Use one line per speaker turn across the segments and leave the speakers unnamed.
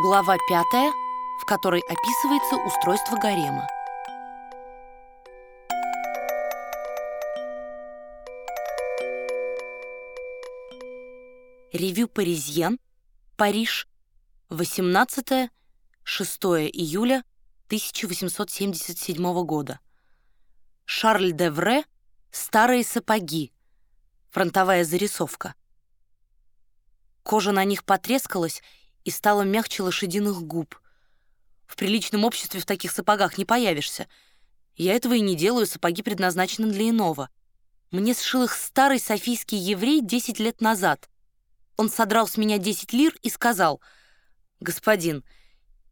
Глава пятая, в которой описывается устройство гарема. Ревю «Паризьен», Париж, 18-6 июля 1877 года. Шарль де Вре «Старые сапоги», фронтовая зарисовка. Кожа на них потрескалась и стала мягче лошадиных губ. В приличном обществе в таких сапогах не появишься. Я этого и не делаю, сапоги предназначены для иного. Мне сшил их старый софийский еврей 10 лет назад. Он содрал с меня 10 лир и сказал, «Господин,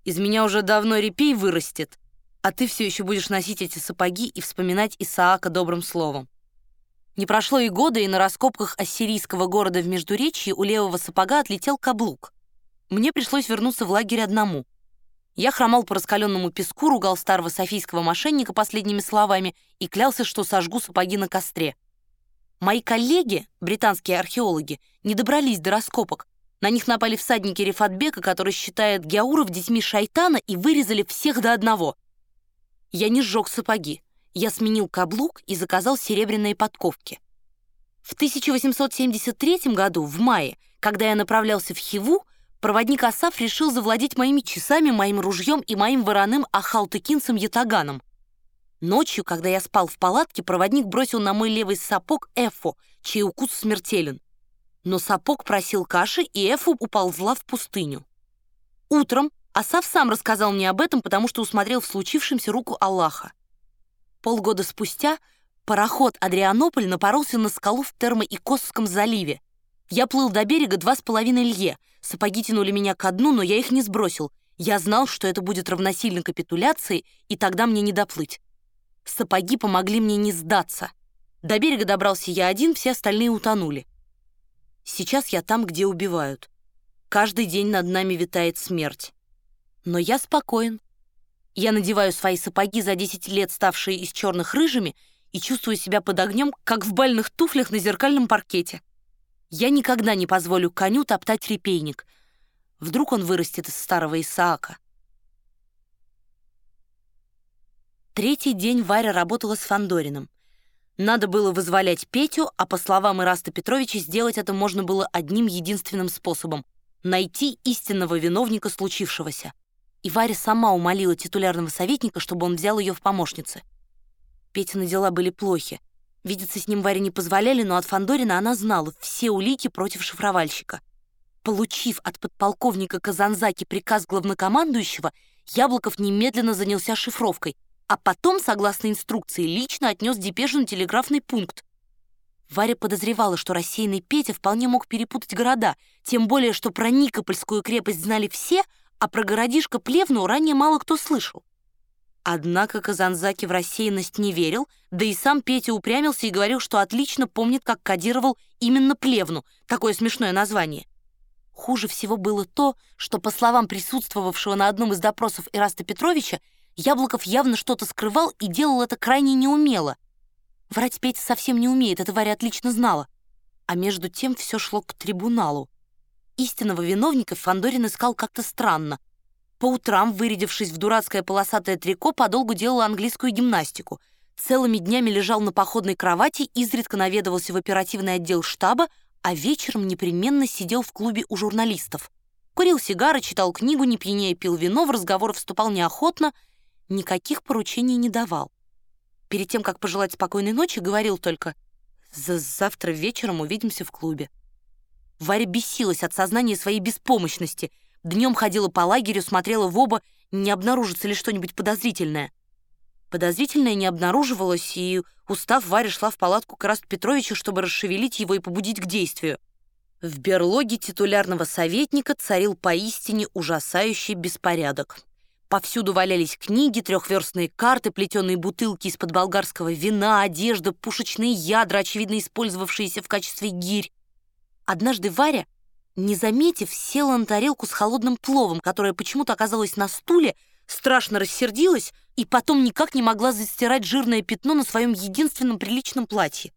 из меня уже давно репей вырастет, а ты все еще будешь носить эти сапоги и вспоминать Исаака добрым словом». Не прошло и года, и на раскопках ассирийского города в Междуречье у левого сапога отлетел каблук. Мне пришлось вернуться в лагерь одному. Я хромал по раскаленному песку, ругал старого софийского мошенника последними словами и клялся, что сожгу сапоги на костре. Мои коллеги, британские археологи, не добрались до раскопок. На них напали всадники Рифатбека, который считает геауров детьми шайтана, и вырезали всех до одного. Я не сжег сапоги я сменил каблук и заказал серебряные подковки. В 1873 году, в мае, когда я направлялся в Хиву, проводник Асаф решил завладеть моими часами, моим ружьем и моим вороным ахалтыкинцем Ятаганом. Ночью, когда я спал в палатке, проводник бросил на мой левый сапог Эфу, чей укус смертелен. Но сапог просил каши, и Эфу уползла в пустыню. Утром Асаф сам рассказал мне об этом, потому что усмотрел в случившемся руку Аллаха. Полгода спустя пароход «Адрианополь» напоролся на скалу в Термо-Икосском заливе. Я плыл до берега два с половиной лье. Сапоги тянули меня ко дну, но я их не сбросил. Я знал, что это будет равносильно капитуляции, и тогда мне не доплыть. Сапоги помогли мне не сдаться. До берега добрался я один, все остальные утонули. Сейчас я там, где убивают. Каждый день над нами витает смерть. Но я спокоен. Я надеваю свои сапоги за 10 лет, ставшие из черных рыжими, и чувствую себя под огнем, как в бальных туфлях на зеркальном паркете. Я никогда не позволю коню топтать репейник. Вдруг он вырастет из старого Исаака. Третий день Варя работала с Фандориным. Надо было вызволять Петю, а по словам Ираста Петровича, сделать это можно было одним единственным способом — найти истинного виновника случившегося и Варя сама умолила титулярного советника, чтобы он взял ее в помощницы. Петины дела были плохи. Видеться с ним Варе не позволяли, но от Фандорина она знала все улики против шифровальщика. Получив от подполковника Казанзаки приказ главнокомандующего, Яблоков немедленно занялся шифровкой, а потом, согласно инструкции, лично отнес депешу на телеграфный пункт. Варя подозревала, что рассеянный Петя вполне мог перепутать города, тем более, что про Никопольскую крепость знали все, а про городишко Плевну ранее мало кто слышал. Однако Казанзаки в рассеянность не верил, да и сам Петя упрямился и говорил, что отлично помнит, как кодировал именно Плевну, такое смешное название. Хуже всего было то, что, по словам присутствовавшего на одном из допросов Ираста Петровича, Яблоков явно что-то скрывал и делал это крайне неумело. Врать Петя совсем не умеет, это Варя отлично знала. А между тем все шло к трибуналу. Истинного виновника Фандорин искал как-то странно. По утрам, вырядившись в дурацкое полосатое трико, подолгу делал английскую гимнастику. Целыми днями лежал на походной кровати, изредка наведывался в оперативный отдел штаба, а вечером непременно сидел в клубе у журналистов. Курил сигары, читал книгу, не пьянее пил вино, в разговор вступал неохотно, никаких поручений не давал. Перед тем, как пожелать спокойной ночи, говорил только «Завтра вечером увидимся в клубе». Варя бесилась от сознания своей беспомощности. Днем ходила по лагерю, смотрела в оба, не обнаружится ли что-нибудь подозрительное. Подозрительное не обнаруживалось, и, устав, Варя шла в палатку к Расту Петровичу, чтобы расшевелить его и побудить к действию. В берлоге титулярного советника царил поистине ужасающий беспорядок. Повсюду валялись книги, трехверстные карты, плетеные бутылки из-под болгарского вина, одежда, пушечные ядра, очевидно использовавшиеся в качестве гирь. Однажды Варя, не заметив, села на тарелку с холодным пловом, которая почему-то оказалась на стуле, страшно рассердилась и потом никак не могла застирать жирное пятно на своем единственном приличном платье.